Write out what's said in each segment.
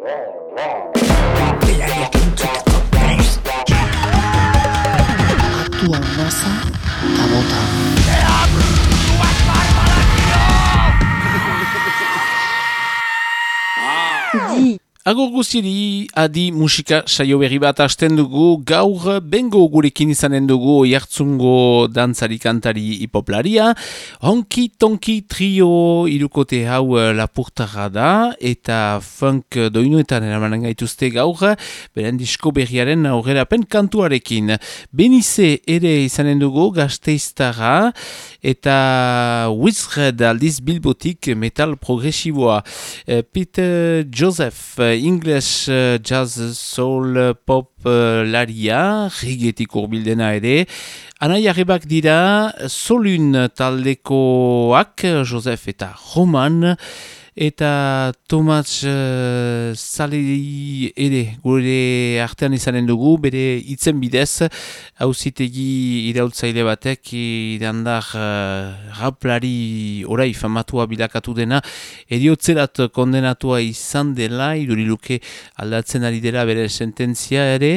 roar, roar. Agur guztieri adi musika saio berri bat hasten dugu, gaur bengo gurekin izanen dugu jartzungo dantzari kantari hipoplaria, honki tonki trio irukote hau eh, lapurtarra da, eta funk doinuetan eramanen gaituzte gaur, beren disko berriaren aurrerapen kantuarekin. Benize ere izanen dugu gazteiztara, eta Wizred aldiz bilbotik metal progresiboa. Eh, Peter Joseph English uh, jazz soul uh, pop uh, laria, rigetik urbildena ere. Anai arrebak dira, solun taldekoak, Josef eta Roman, eta Tomas uh, Saleri ere gure artean izanen dugu, bere itzen bidez, hauzitegi iraultzaile batek irandar uh, raplari orai famatua bilakatu dena, eriotzerat kondenatua izan dela, iduriluke aldatzen ari dela bere sententzia ere,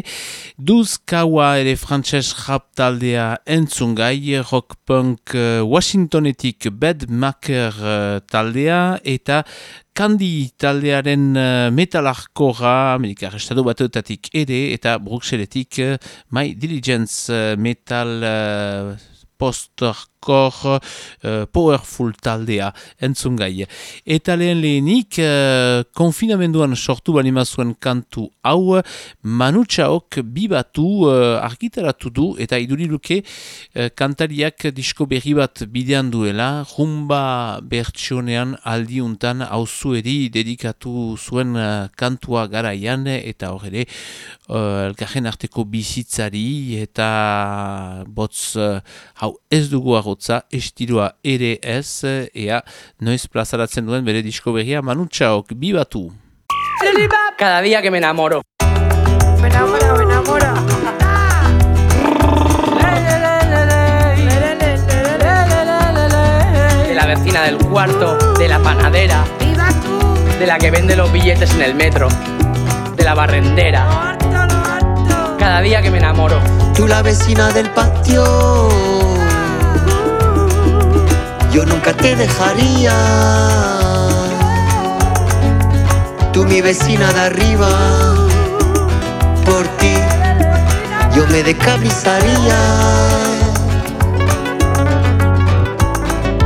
duz kaua ere frantses rap taldea entzungai, rock punk uh, Washingtonetik Bad Maker uh, taldea, eta Kandi taldearen uh, metalarkora, Amerikar Estado batuetatik ere, eta Bruxelletik uh, My Diligence uh, metal uh, post-hardcore uh, powerful taldea entzun gai. Eta lehen lehenik, uh, konfinamenduan sortu balimazuen kantu hau, manutxaok bibatu uh, argitaratu du, eta iduriluke uh, kantariak disko berri bat bidean duela, rumba bertsionean aldiuntan hauzueri dedikatu zuen uh, kantua garaian, eta horre uh, elkarren arteko bizitzari, eta botz uh, hau ez dugu agotza, estirua ere ez, ea noiz plazaratzen duen bere disko berria manutxaok, bibatu! Cada día que me enamoro. Me enamora, me enamora. De la vecina del cuarto, de la panadera, ¡Viva tú! de la que vende los billetes en el metro, de la barrendera. Cada día que me enamoro. Tú la vecina del patio. Yo nunca te dejaría. Tú mi vecina de arriba. Por ti yo me decabrizaría.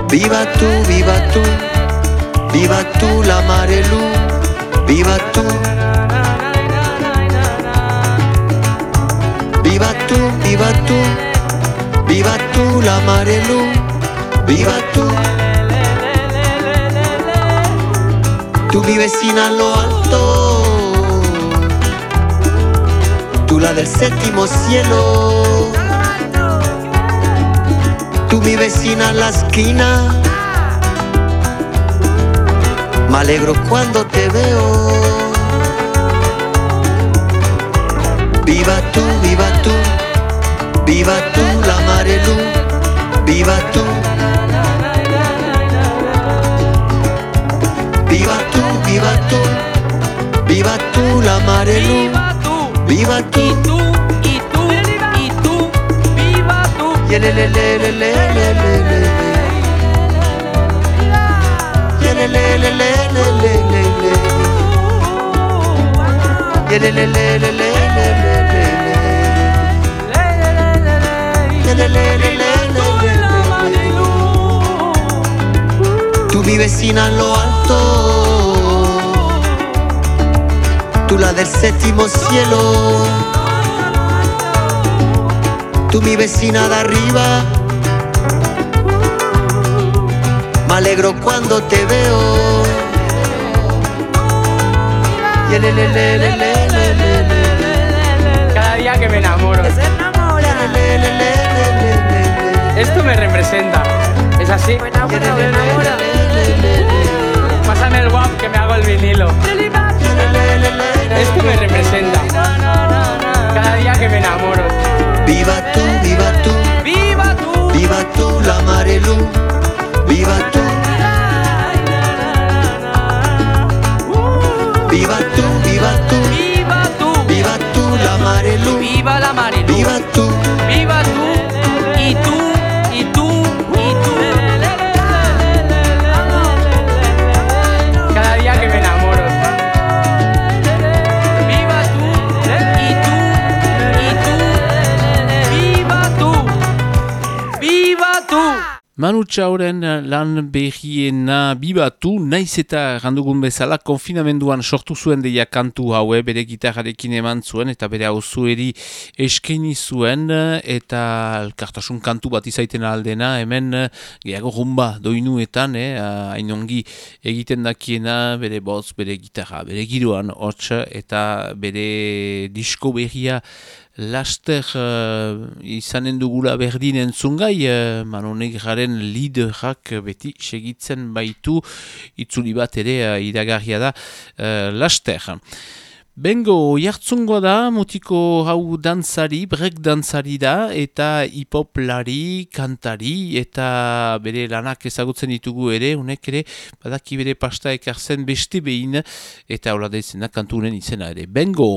Viva tú, viva tú. Viva tú la Marelu. Viva tú. Viva tú, viva tú, viva tú la Marelu, viva tú. Tú mi vecina en lo alto, tú la del séptimo cielo, tú mi vecina en la esquina. Me alegro cuando te veo. Viva tú, viva tú, viva tú la Marelu, viva tú. Viva tú, viva tú, viva tú la Marelu. Viva tú, viva tú, y tú, y tú, y tú, viva tú. Tu vives sin lo alto Tú la del séptimo cielo. Tú mi vecina de arriba. Me alegro cuando te veo. Cada día que me enamoro. Esto me representa. Es así. Pásame el guap que me hago el vinilo. Esto me representa. Cada día que me enamoro. Viva tú, viva tú. Viva tú. Viva tú, la Marelu. Viva tú. Viva tú, viva tú. Viva tú. Viva tú, la Marelu. Viva la Marelu. Viva tú. Manu Txauren lan behiena bibatu, naiz eta randugun bezala konfinamenduan sortu zuen deia kantu haue, bere gitarrarekin eman zuen eta bere hauzueri eskeni zuen eta elkartasun kantu bat izaiten aldena, hemen gehiago rumba doinuetan, eh, ongi egiten dakiena bere boz, bere gitarra, bere giroan hotx eta bere disko behia laster uh, izanen dugula berdin entzungai, uh, manonek garen liderak beti segitzen baitu, itzuli bat ere uh, iragarria da uh, laster. Bengo, jartzungo da, mutiko hau dantzari, brek dantzari da, eta hipoplari, kantari, eta bere lanak ezagutzen ditugu ere, unek ere, badaki bere pasta ekartzen beste behin, eta hola da izena, kantunen izena ere. Bengo!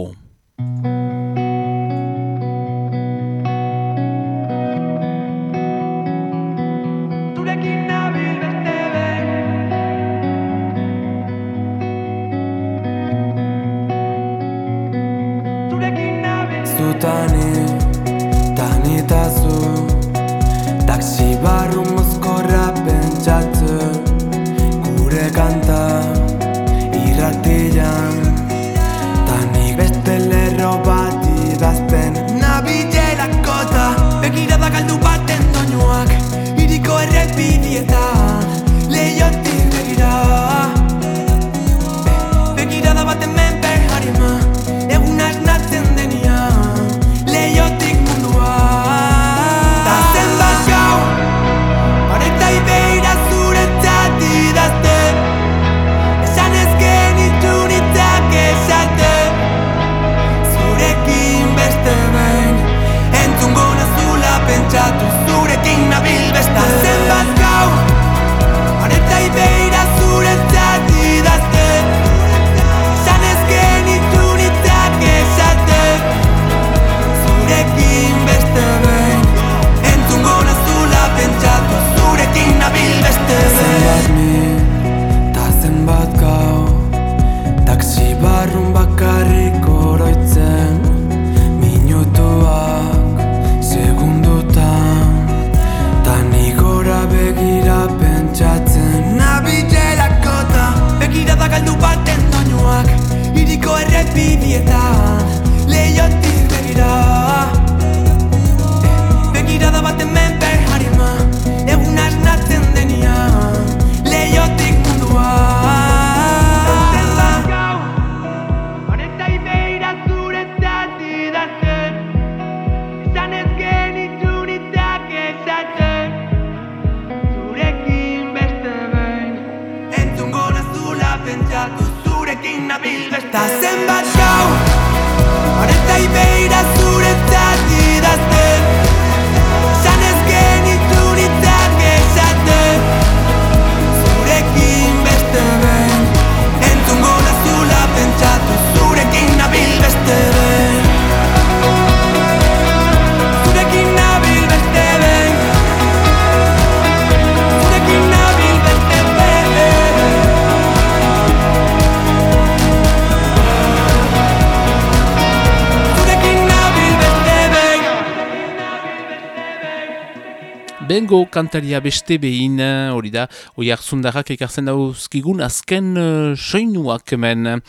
Bengo kantaria beste behin, eh, hori da, hori hartzundarrak ekartzen dauzkigun azken uh, soinuak hemen.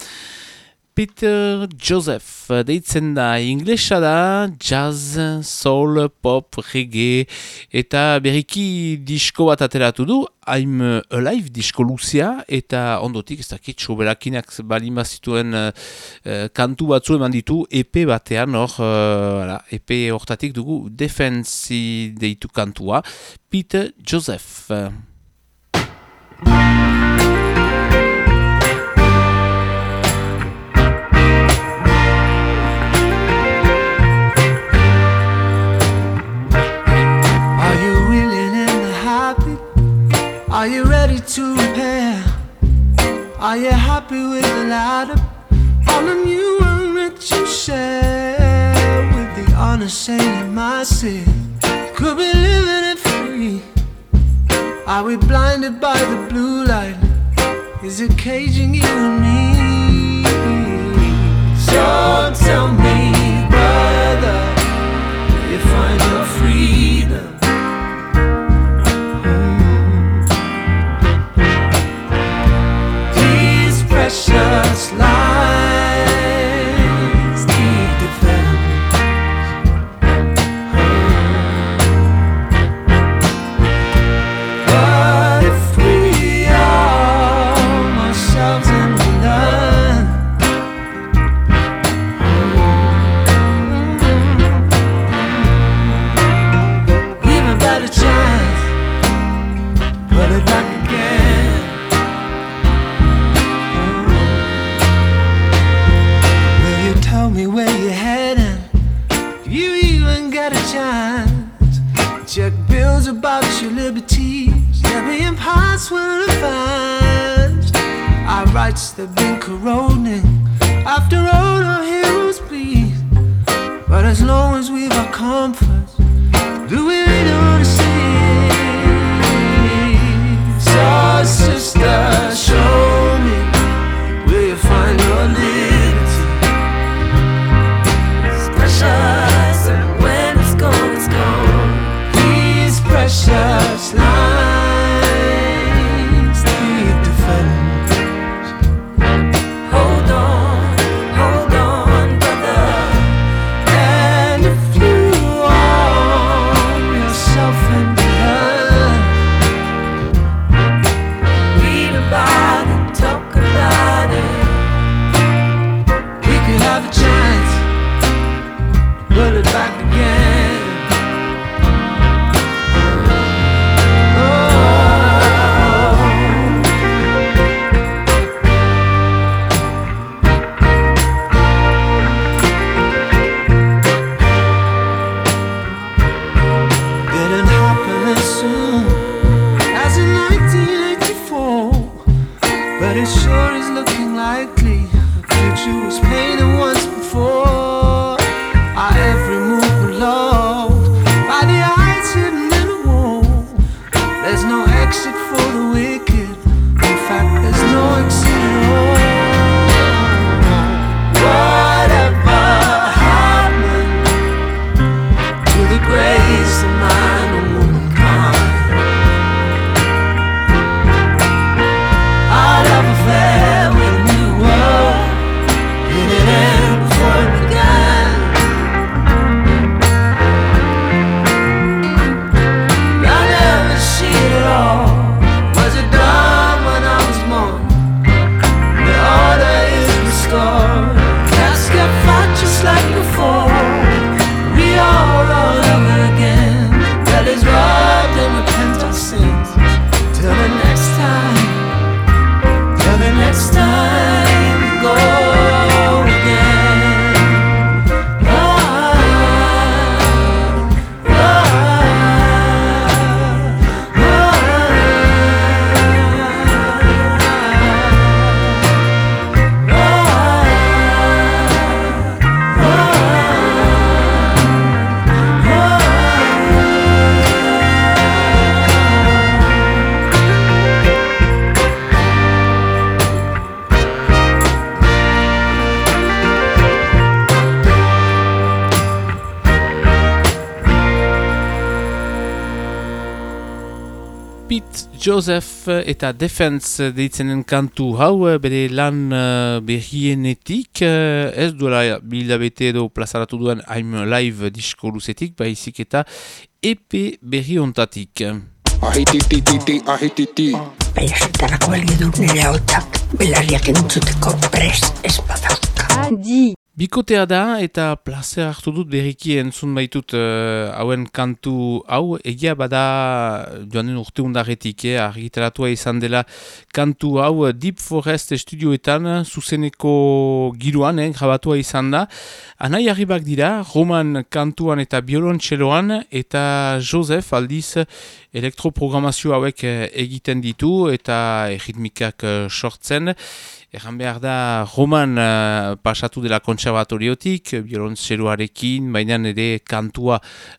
Peter Joseph, deitzen da, inglesa da, jazz, soul, pop, reggae, eta berriki disko bat ateratu du, I'm Alive disko luzia, eta ondotik, ez dakit, soberakinak balin bazituen uh, uh, kantu batzu eman ditu, EP batean, hor, uh, EP hortatik dugu, defensi deitu kantua, Peter Joseph. Are you ready to repair? Are you happy with the ladder? All the new one that you share with the honest saint in my city. Could be living it free. Are we blinded by the blue light? Is it caging you and me? So tell me, brother, will you find They're being passed when. Our rights they've been corroding. After all, our heroes bleed. But as long as we've our comforts, do we really wanna see? So, sister, eta Defense deitzenen kantu hau eh, bere lan uh, berrienetik eh, ez duela bilabete edo plazaratu duen I'm Live disko luzetik baizik eta EP berri ontatik. Ahititititi, ahititi. Du nire hautak belarriak entzuteko prest ez badauka. Adi. Bikotea da eta plazer hartu dut berriki entzun baitut eh, hauen kantu hau. Egia bada joan den urte undarretik eh, argitaratua izan dela kantu hau eh, Deep Forest estudioetan zuzeneko giroan eh, grabatua izan da. Anai arribak dira roman kantuan eta biolontxeloan eta Joseph aldiz elektroprogramazio hauek eh, egiten ditu eta ritmikak eh, sortzen Erran behar da, roman uh, pasatu dela kontserbatoriotik, biolontzeroarekin, baina ere kantua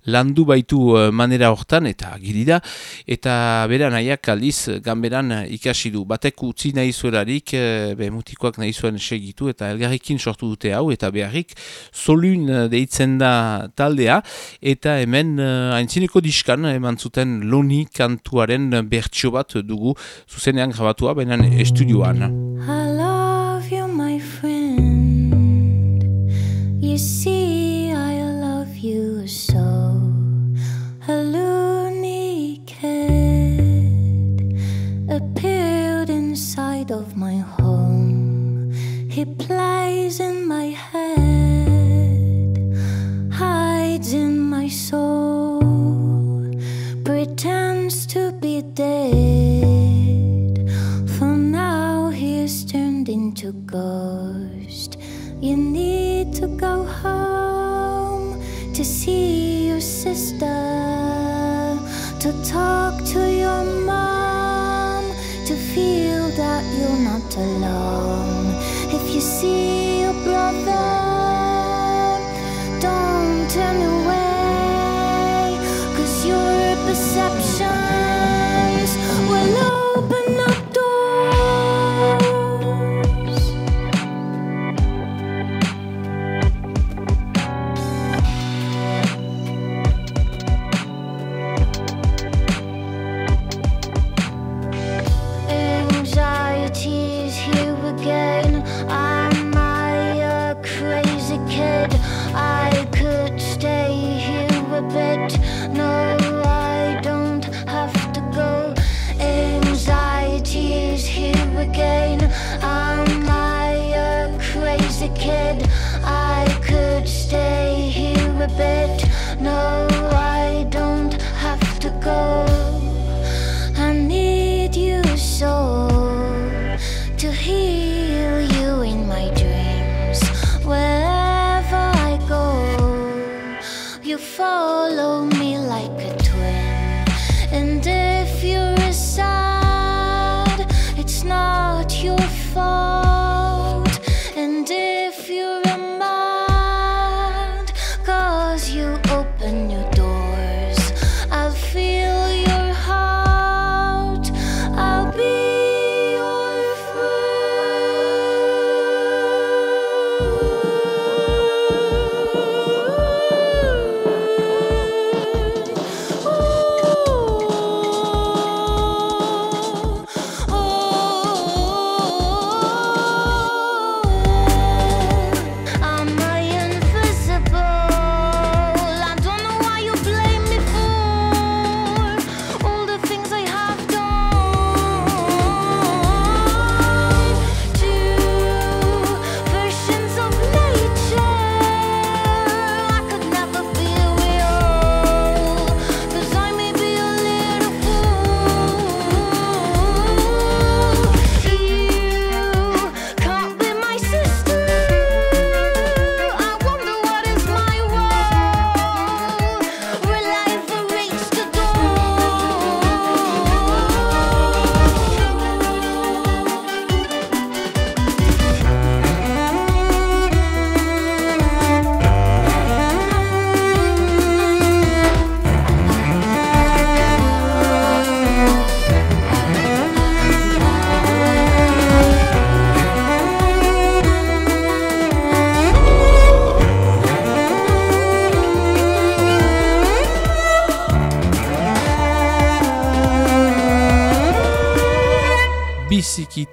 landu baitu uh, manera hortan, eta giri da, eta bera nahiak aldiz ganberan ikasi du. Batek utzi nahi zuelarik, uh, be mutikoak nahi zuen segitu, eta elgarrikin sortu dute hau, eta beharrik solun deitzen da taldea, eta hemen uh, aintzineko diskan, eman zuten loni kantuaren bertsio bat dugu, zuzenean grabatua, baina estudioan. I see, I love you so. A loony kid appeared inside of my home. He plays in my head, hides in my soul, pretends to be dead. For now, he is turned into ghost. You need to go home to see your sister, to talk to your mom, to feel that you're not alone. If you see your brother, don't turn away,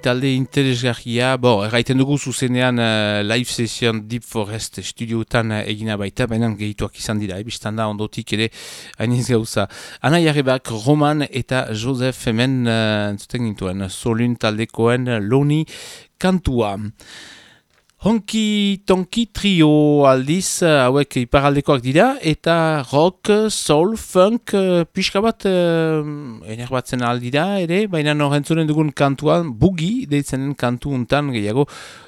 talde interesgarria, bo, erraiten dugu zuzenean uh, live session Deep Forest studioetan uh, egina baita, baina gehituak izan dira, ebistan da ondotik ere hainiz gauza. Ana jarrebak Roman eta Joseph hemen uh, zuten gintuen, solun taldekoen loni kantua. Honki Tonki trio aldiz, eh, hauek iparaldekoak dira, eta rock, soul, funk, eh, pixka bat uh, enerbatzen aldira ere, baina norrentzuren dugun kantuan, bugi deitzenen kantu untan gehiago,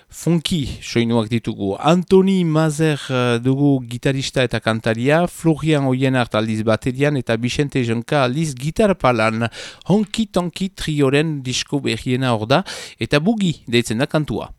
funky soinuak ditugu. Antoni Mazer eh, dugu gitarista eta kantaria, Florian Oien hart aldiz baterian eta Vicente Jonka aldiz gitar palan. Honki Tonki trioren disko berriena hor da, eta bugi deitzen da kantua.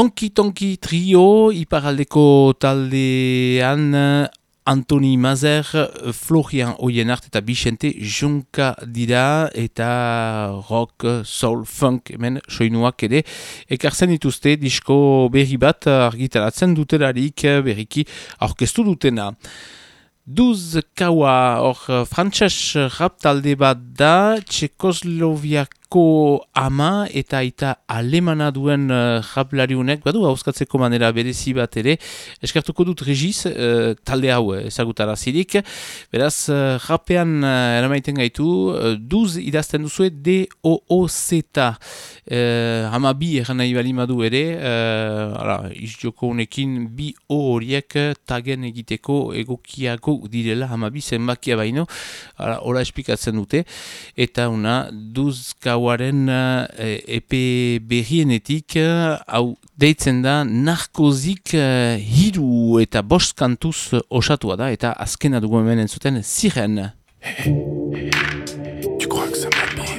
Onki Tonki Trio, iparaldeko taldean Antoni Mazer, Florian Oienart eta Vicente Junka dira eta rock, soul, funk, hemen soinuak ere. Ekartzen dituzte disko berri bat argitaratzen dutelarik berriki aurkeztu dutena. Duz kaua hor frantxas rap talde bat da, Txekosloviak Ko ama eta eta alemana duen uh, japlari unek, badu hauskatzeko manera berezi bat ere, eskartuko dut regiz, uh, talde hau ezagutara zirik, beraz, uh, japean uh, eramaiten gaitu, uh, duz idazten duzue D-O-O-Z, uh, ama bi eran nahi bali madu ere, uh, izjoko unekin bi O horiek tagen egiteko egokiago direla, ama bi zenbakia baino, ora esplikatzen dute, eta una duz gauaren uh, epe berrienetik, uh, hau deitzen da narkozik uh, hiru eta bost kantuz osatua da, eta azkena dugu hemen entzuten ziren. Tu crois que ça m'abîme?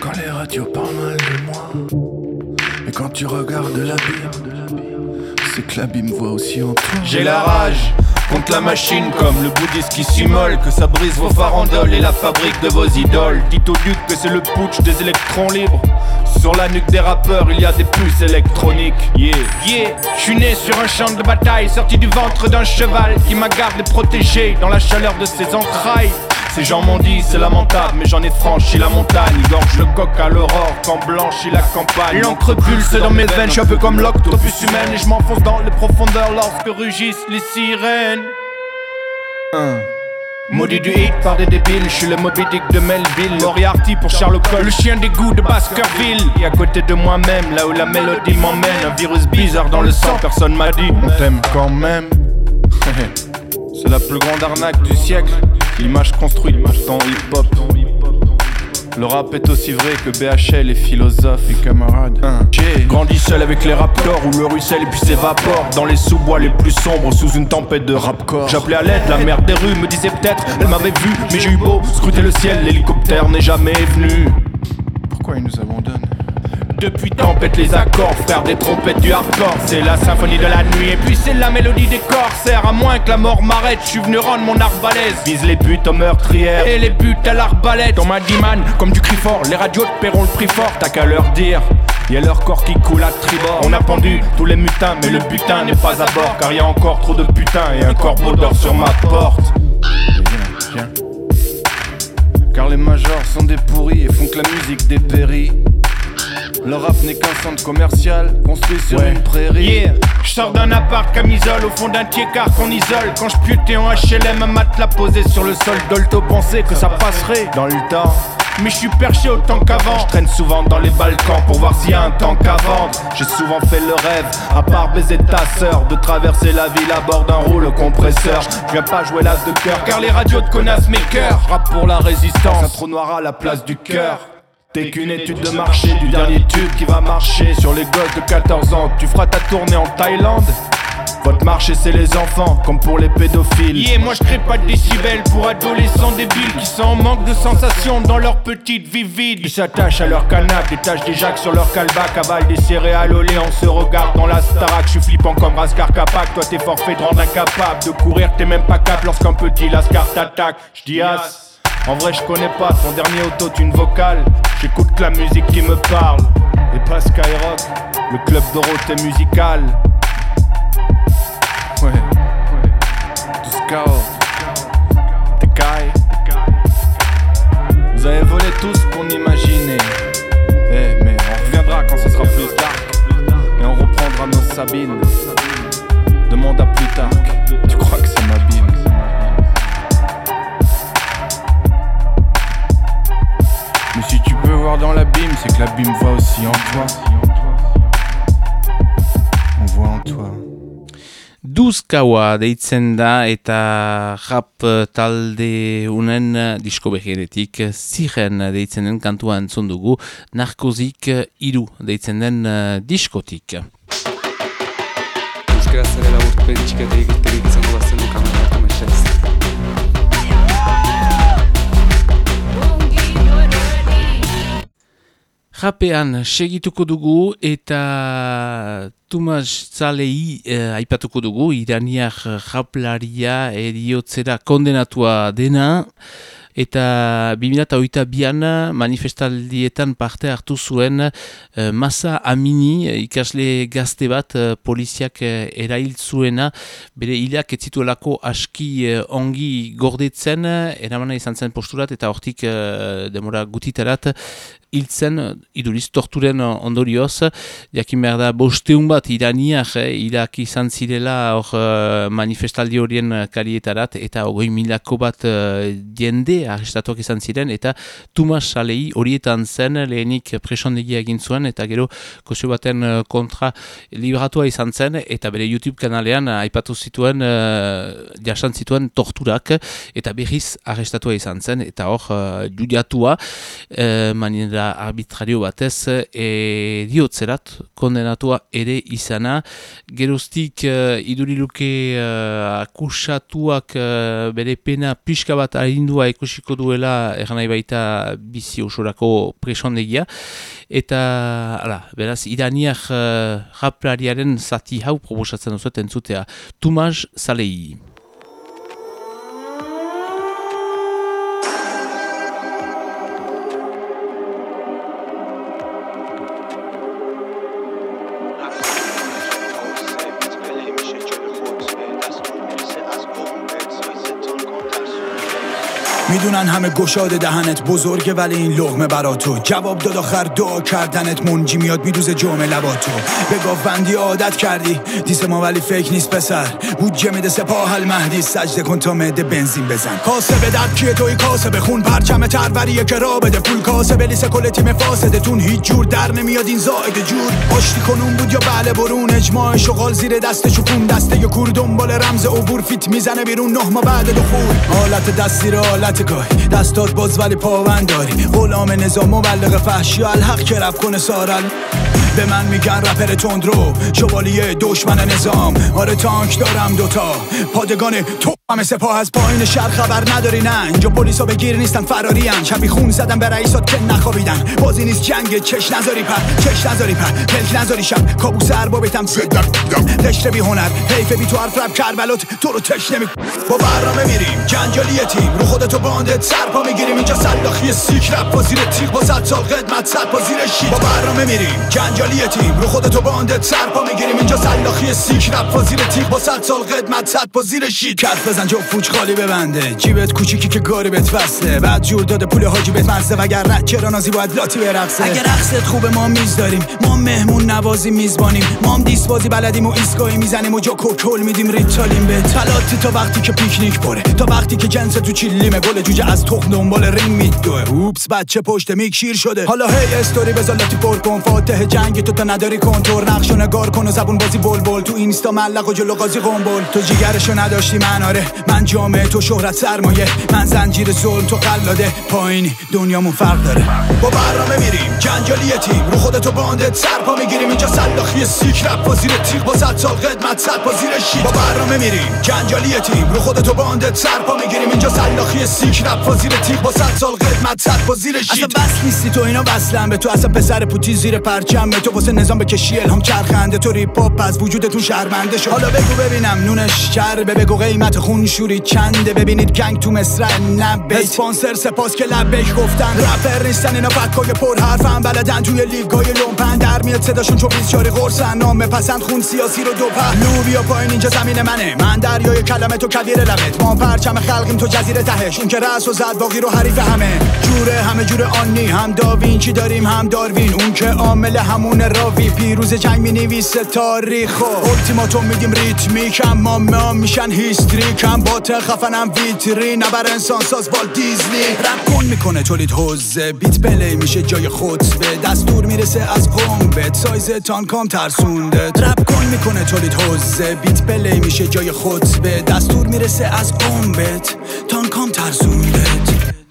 Quand les radios parlent mal de moi Et quand tu regardes l'abîme J'ai la rage Contre la machine comme le bouddhiste qui s'immole. Que ça brise vos farandoles et la fabrique de vos idoles. Dites au duc que c'est le putsch des électrons libres. Sur la nuque des rappeurs il y a des puces électroniques. Yeah, yeah. Je suis né sur un champ de bataille Sorti du ventre d'un cheval Qui m'a gardé protégé dans la chaleur de ses entrailles ces gens m'ont dit c'est lamentable mais j'en ai franchi la montagne. Gorge le coq à l'aurore quand blanchit la campagne. L'encre pulse dans mes veines, je suis un peu comme l'octopus humaine Et je m'enfonce dans les profondeurs lorsque rugissent les sirènes. Maudit du hit par des débiles, je suis le Moby Dick de Melville. Moriarty pour Sherlock Holmes, le chien des goûts de Baskerville. Et à côté de moi-même, là où la mélodie m'emmène Un virus bizarre dans le sang, personne m'a dit. On t'aime quand même. C'est la plus grande arnaque du siècle L'image construite dans hip-hop le rap est aussi vrai que BHL est philosophe et camarade. J'ai grandi seul avec les raptors où le ruisselle et puis s'évapore dans les sous-bois les plus sombres sous une tempête de rapcore. J'appelais à l'aide, la mère des rues me disait peut-être, elle m'avait vu, mais j'ai eu beau scruter le ciel, l'hélicoptère n'est jamais venu. Pourquoi ils nous abandonnent? Depuis tempête les accords, frère des trompettes du hardcore. C'est la symphonie de la nuit et puis c'est la mélodie des corsaires À moins que la mort m'arrête, je suis venu rendre mon arbalèze Vise les buts aux meurtrières et les buts à l'arbalète. On m'a dit man, comme du cri fort, les radios te paieront le prix fort. T'as qu'à leur dire Y'a leur corps qui coule à tribord. On a pendu tous les mutins mais le butin n'est pas à bord Car y a encore trop de putains et un corbeau dort sur ma porte. Car les majors sont des pourris et font que la musique dépérit le rap n'est qu'un centre commercial construit sur Ouais. une prairie. Yeah, je sors d'un appart camisole au fond d'un tiécar qu'on isole. Quand je putais en HLM, un matelas posé sur le sol. Dolto pensait que ça passerait dans le temps. Mais je suis perché autant qu'avant. Je traîne souvent dans les Balkans pour voir s'il y a un tank à vendre. J'ai souvent fait le rêve, à part baiser ta sœur, de traverser la ville à bord d'un rouleau compresseur. Je viens pas jouer l'as de cœur, car les radios te connaissent mes cœurs. Rap pour la résistance, un trou noir à la place du cœur. T'es qu'une étude de marché du dernier tube qui va marcher sur les gosses de 14 ans. Tu feras ta tournée en Thaïlande. Votre marché c'est les enfants, comme pour les pédophiles. Yeah, moi je crée pas de décibels pour adolescents débiles qui sont en manque de sensations dans leur petite vie vide. Ils s'attachent à leur canapé, détachent des jacks sur leur calbac, avalent des céréales au lait, on se regarde dans la Starac. Je suis flippant comme Raskar Kapak, toi t'es forfait de rendre incapable de courir, t'es même pas cap lorsqu'un petit Lascar t'attaque. J'dis as. En vrai, je connais pas ton dernier autotune vocal. J'écoute que la musique qui me parle. Et pas Skyrock, le club Dorothée musical. Ouais. Des cailles. Vous avez volé tout ce qu'on imaginait. Eh, mais on reviendra quand ce sera plus dark. Et on reprendra nos sabines. Demande à Plutarque. Tu crois que ça m'abîme Mais voir dans l'abîme, c'est que l'abîme voit aussi en toi. On voit en toi. Duzkaua deitzen da eta rap eh, talde unen eh, disko berrienetik ziren deitzen den kantua entzun dugu narkozik eh, iru deitzen den eh, diskotik. Egiterik izango bazen mesez. Rapean segituko dugu eta Tumas Zalei eh, aipatuko dugu, iraniak raplaria eriotzera kondenatua dena eta 2008 bian manifestaldietan parte hartu zuen uh, Masa Amini ikasle gazte bat uh, poliziak uh, erail zuena. Bere hilak ez zituelako aski uh, ongi gordetzen eramana izan zen posturat eta hortik uh, demora gutitarat hiltzen, iduriz, torturen ondorioz, jakin behar da, bosteun bat iraniak, eh, irak izan zirela hor manifestaldi horien karietarat, eta ogoi milako bat jende arrestatuak izan ziren, eta Tumas Salei horietan zen lehenik presondegia egin zuen, eta gero kosio baten eh, kontra libratua izan zen, eta bere YouTube kanalean aipatu zituen, uh, jasan zituen torturak, eta berriz arrestatua izan zen, eta hor uh, judiatua, uh, manera arbitrario batez, e, diotzerat kondenatua ere izana, geroztik uh, iduriluke uh, akusatuak uh, bere pena pixka bat harindua ikusi ikusiko duela erranai baita bizi osorako presondegia. Eta, ala, beraz, iraniak uh, raplariaren zati hau proposatzen duzuet entzutea. Tumaz Zalei. می‌دونن همه گشاده دهنت بزرگه ولی این لغمه برا تو. جواب داد آخر دعا کردنت. منجی میاد میدوزه جمعه لبا تو. به گاوبندی عادت کردی. دیس ما ولی فکر نیست پسر. بودجه میده سپاه المهدی. سجده کن تا مده بنزین بزن. کاسه به درد کیه توی کاسه؟ بخون پرچم تروریه که را بده. پول کاسه بلیس کل تیم فاسده تون هیچ جور در نمیاد این زائد جور. آشتی کنون بود یا بله برون. اجماع شغال زیر دست چکون دسته یا کور دنبال رمز عبور. فیت می‌زنه بیرون. نه ما بعد دخول. حالت دستی رو حالت. گاهی دستات باز ولی پاوند داری. غلام نظام مبلغ فحشی الحق که رفت کنه سارل به من میگن رپر تندرو. شوالیه دشمن نظام. آره تانک دارم دوتا. پادگان تو همه سپاه از پایین شهر خبر نداری نه. اینجا پلیسا بگیر نیستن فراری هن شبی خون زدن به رئیسات که نخوابیدن. بازی نیست جنگ. چش نذاری پر چش نذاری پر. پلک نذاری شب. کابوس اربابتم قشر بی هنر. حیف بی تو حرف رب کربلات تو رو تش نمی با برنامه میریم. جنجالی تیم. رو خودتو باندت سرپا می‌گیریم. اینجا سلاخی سیک رپ با زیر تیغ با صد سال قدمت صد با زیر شیت با برنامه میریم. جنجالی تیم. رو خودتو باندت سرپا می‌گیریم. اینجا سلاخی سیک رپ با زیر تیغ با صد سال قدمت صد با زیر کف بزن جو فوچ خالی ببنده. جیبت کوچیکی که گاری بهت بعد جور داده پول حاجی بهت مزده وگر رد چرا نازی باید لاتی برقصه. اگه رقصت خوبه ما میز داریم. ما مهمون نوازی میزبانیم. ما هم دیس بازی بلدیم و ایستگاهی می‌زنیم و جا کوکل میدیم ریتالیم به تلاتی تا وقتی که پیکنیک پره. تا وقتی که جنس تو چیلیمه گل جوجه از تخم دنبال رینگ میدوه. اوپس بچه پشت میک شیر شده. حالا هی استوری بذار لاتی پر کن. فاتح جنگ تو تا نداری کنتور نقشو نگار کن و زبون بازی بول تو اینستا ملق و جلو قاضی قنبل. تو جیگرشو نداشتی من آره. من جامعه تو شهرت سرمایه. من زنجیر ظلم تو قلاده. پایینی دنیامون فرق داره. با برنامه میریم. جنجالی تیم. رو خودتو باندت سرپا می‌گیریم. اینجا سلاخی سیک. رپ با زیر تیغ با صد سال قدمت صد با زیر شیت با برنامه میریم. جنجالی تیم. رو خودتو باندت سرپا می‌گیریم. اینجا سلاخی سیک. رپ با زیر تیغ با صد سال قدمت صد با زیر شیت اصلا بس نیستی تو. اینا وصلن به تو. اصلا پسر پوتی زیر پرچم به تو. واسه نظام بکشی الهام چرخنده. تو ریپ هاپ از وجودتون شرمنده شد. حالا بگو ببینم. نونش چربه. بگو قیمت خون شوری چنده. ببینید گنگ تو مصر نه اسپانسر سپاس که لبک گفتن. رپر نیستن اینا فکای پر حرفن. بلدن توی لیگای لومپن در میاد صداشون چون بیسچاری قرصن نام پسند خون سیاسی رو دو پهلو بیا پایین اینجا زمین منه. من دریای کلمه تو کبیر لبت. ما پرچم خلقیم تو جزیره تهش اون که رأس و زد باقی رو حریف همه. جوره همه جور آنی. هم داوینچی داریم؟ هم داروین. اون که عامل همون راوی. پیروز جنگ می نویسه تاریخ و التیماتوم میگیم ریتمیک اما ما میشن هیستریک. هم بات خفنم ویتری نبر انسان ساز بال دیزنی. رپ کن می‌کنه تولید حوزه. بیت پلی میشه جای خطبه دستور می‌رسه از قنبت سایز تانکام ترسونده. رپ کن می‌کنه تولید حوزه. بیت پلی میشه جای خطبه دستور می‌رسه از قنبت تانکام ترسونده.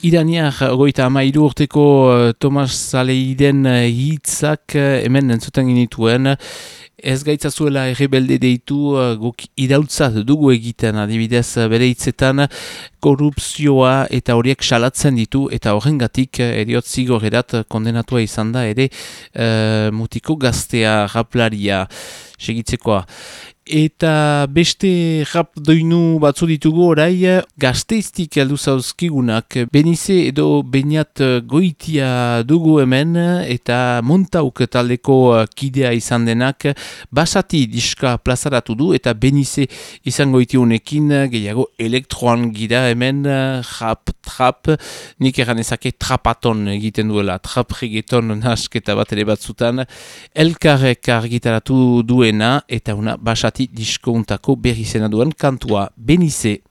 Iraniar, goita amairu urteko Tomas Zaleiden hitzak hemen entzuten ginituen. Ez gaitzazuela errebelde deitu uh, guk iraultzat dugu egiten adibidez uh, bere hitzetan korrupzioa eta horiek salatzen ditu eta horrengatik uh, eriot zigorerat kondenatua izan da ere uh, mutiko gaztea raplaria segitzekoa. Eta beste rap doinu batzu ditugu orai gazteiztik aldu zauzkigunak. Benize edo beniat goitia dugu hemen eta montauk taldeko kidea izan denak basati diska plazaratu du eta benize izan goiti honekin gehiago elektroan gira hemen rap, trap, nik eran ezake trapaton egiten duela, trap regeton nasketa bat ere batzutan elkarrek argitaratu duena eta una basati zati diskountako berri zena duen kantua Benize.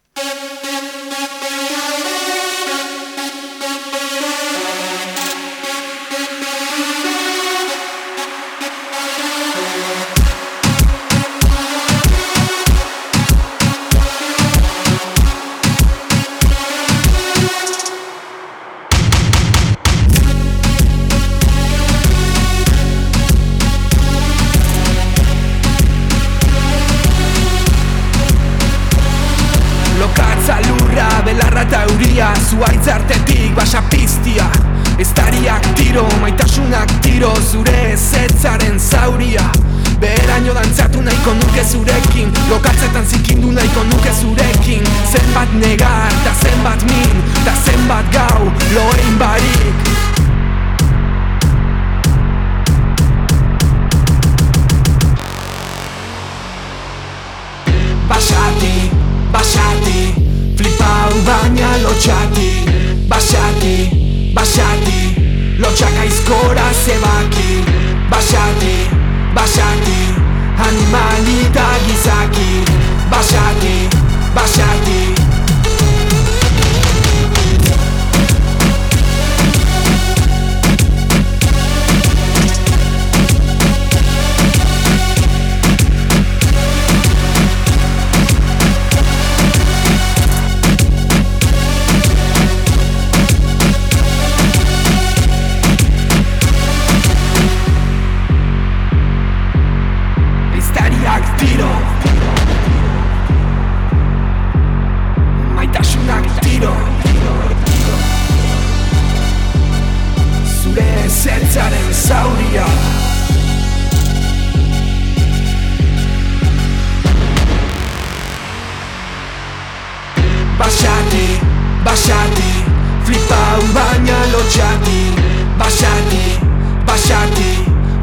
Lotxati Basati, basati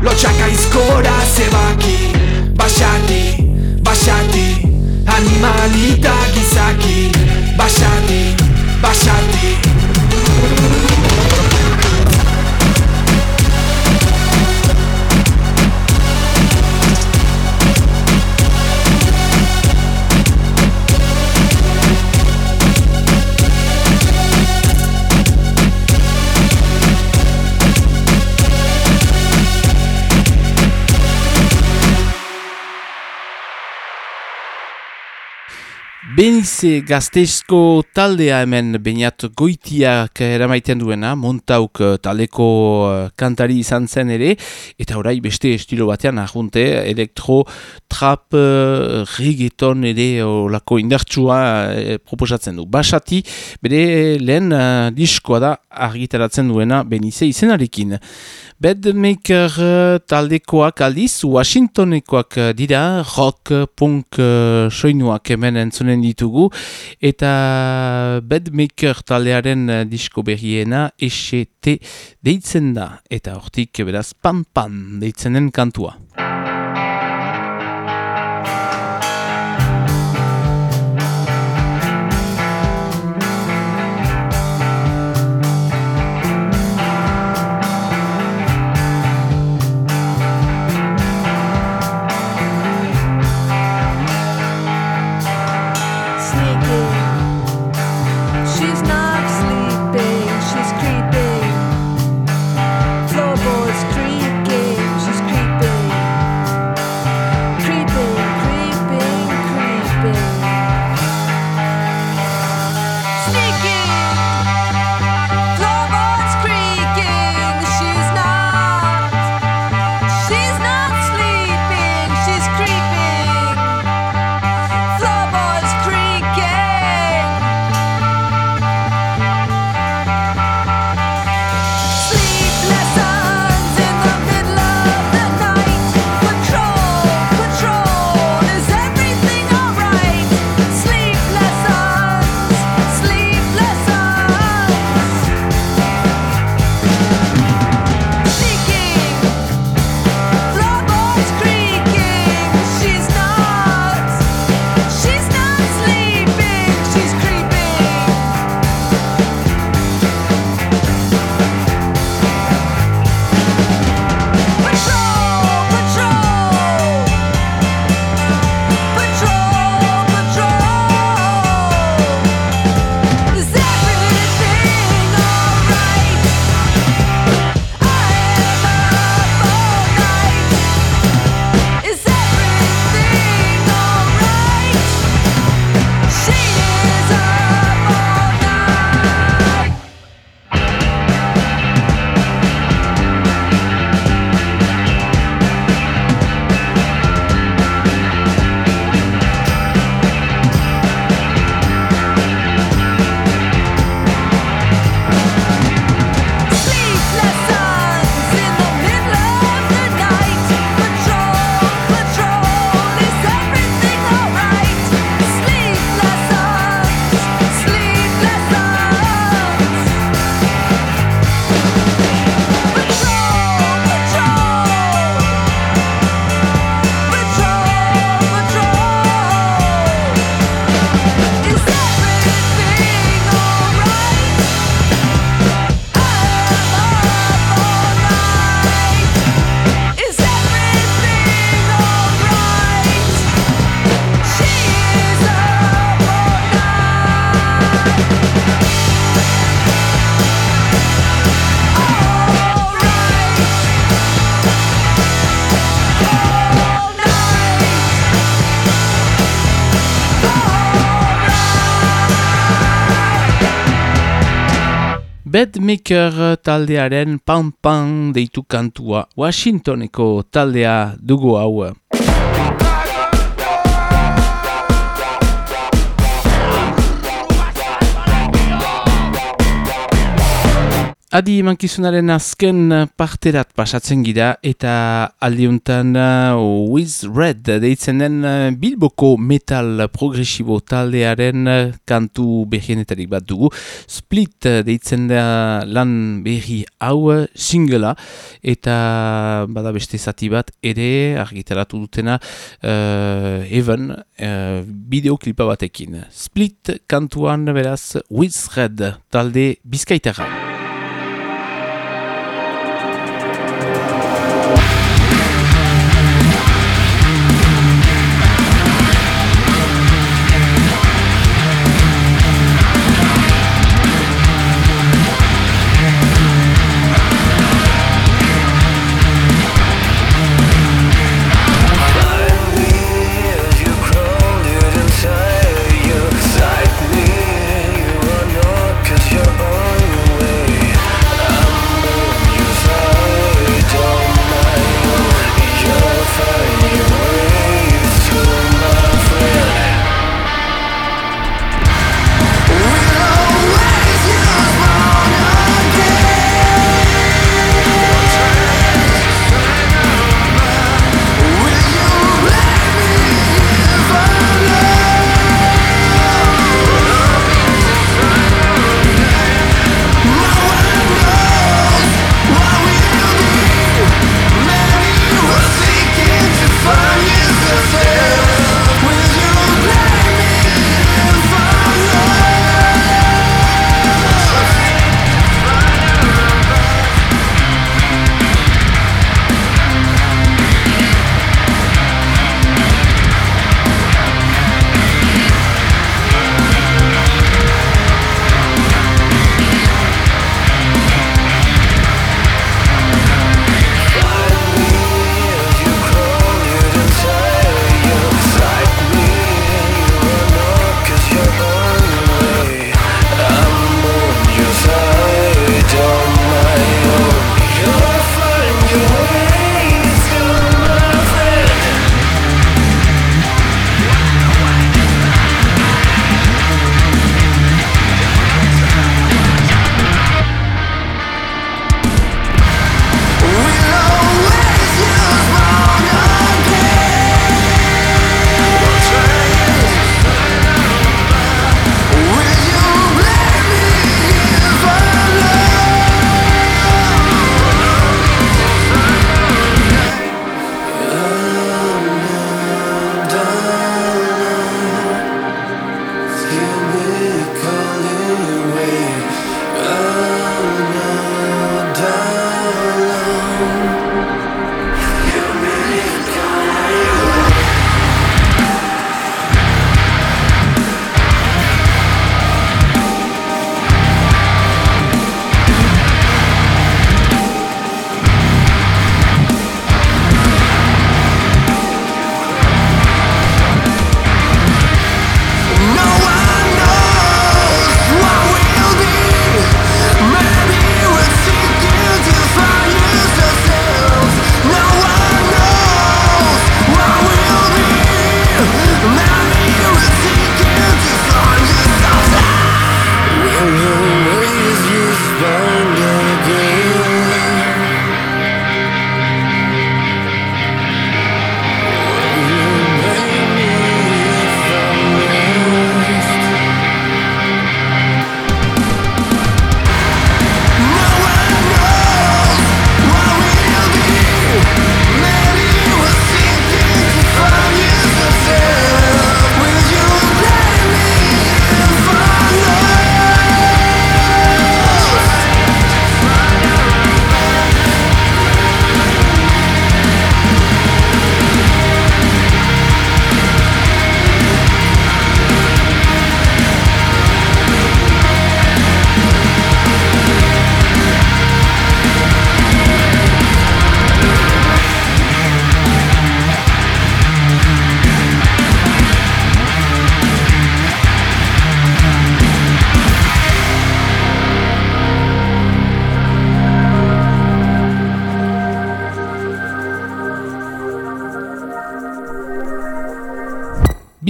Lotxaka izkora zebaki. Basati, basati Animalita gizaki. Basati, basati Benize gazteizko taldea hemen beniat goitiak eramaiten duena, montauk eh, taldeko eh, kantari izan zen ere, eta orai beste estilo batean ahunte, elektro, trap, uh, reggaeton ere olako indartsua uh, proposatzen du. Basati, bere lehen diskoa da argitaratzen duena Benize izenarekin. Bedmaker uh, taldekoak aldiz, Washingtonekoak uh, dira, rock, punk uh, soinuak hemen entzunen ditugu, eta Bedmaker taldearen disko berriena ST deitzen da, eta hortik beraz pan-pan deitzenen kantua. Bedmaker taldearen pan pan deitu kantua Washingtoneko taldea dugu hau. Adi emankizunaren azken parterat pasatzen gira eta aldiuntan uh, Wiz Red deitzen den uh, Bilboko metal progresibo taldearen uh, kantu behienetarik bat dugu. Split uh, deitzen da lan berri hau uh, singela eta bada beste zati bat ere argitaratu dutena uh, even uh, batekin. Split kantuan beraz Wiz Red talde bizkaitara.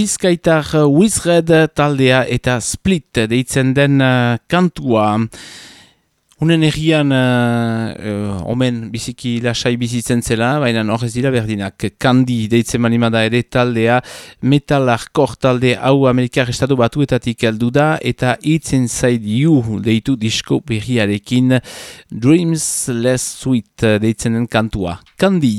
Bizkaitar uh, Wizred taldea eta Split deitzen den uh, kantua. Unen egian uh, uh, omen biziki lasai bizitzen zela, baina horrez dira berdinak. Kandi deitzen manimada ere taldea, metal hardcore talde hau Amerikar Estatu batuetatik heldu da, eta It's Inside You deitu disko berriarekin Dreams Less Sweet deitzen den kantua. Kandi!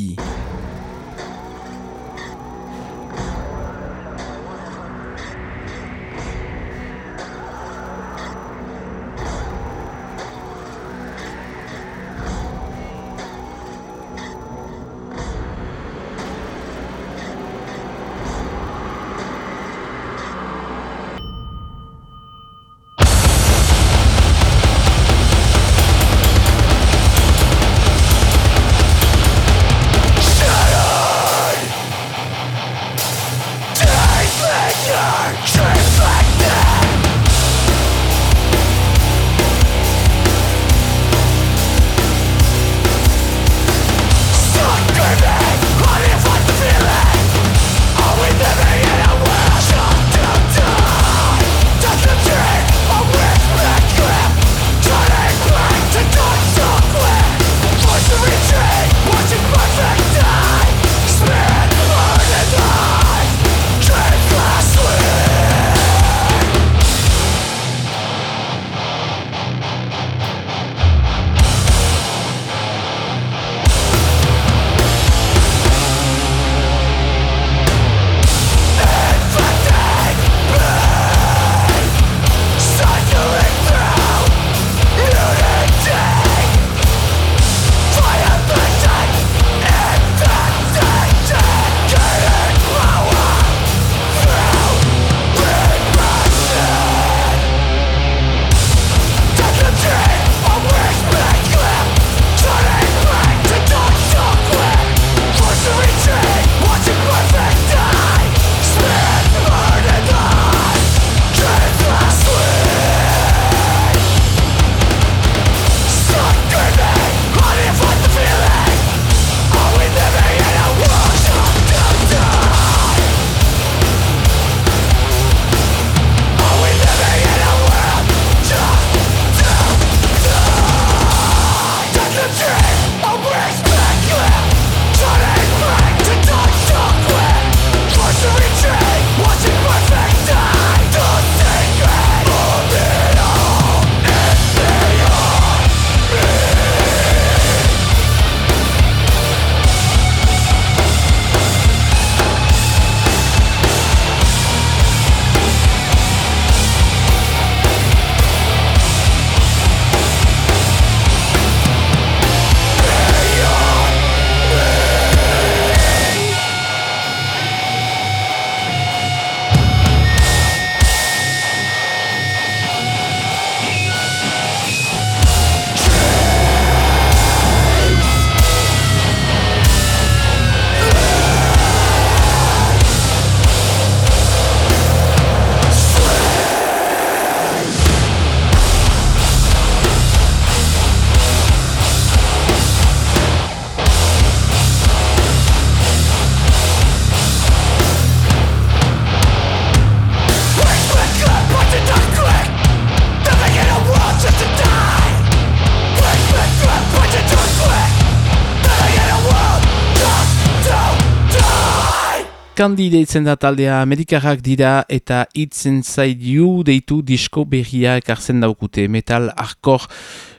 Kandi deitzen da taldea Amerikarrak dira eta It's Inside You deitu disko berria ekartzen daukute. Metal hardcore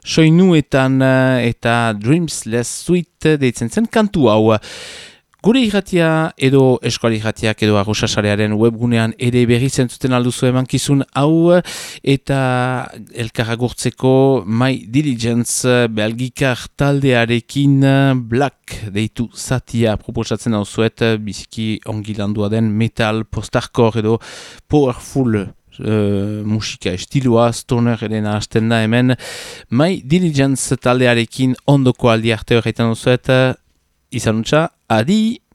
soinuetan eta Dreamsless Sweet deitzen zen kantu hau. Gure irratia edo eskuali irratiak edo arrosasarearen webgunean ere berri zentzuten alduzu emankizun hau? Eta elkaragurtzeko My Diligence belgikar taldearekin Black deitu zatia proposatzen hau zuet biziki ongi landua den metal postarkor edo powerful Uh, musika estiloa, stoner edena hasten da hemen. My Diligence taldearekin ondoko aldi arte horretan duzuet izan utxa, adi!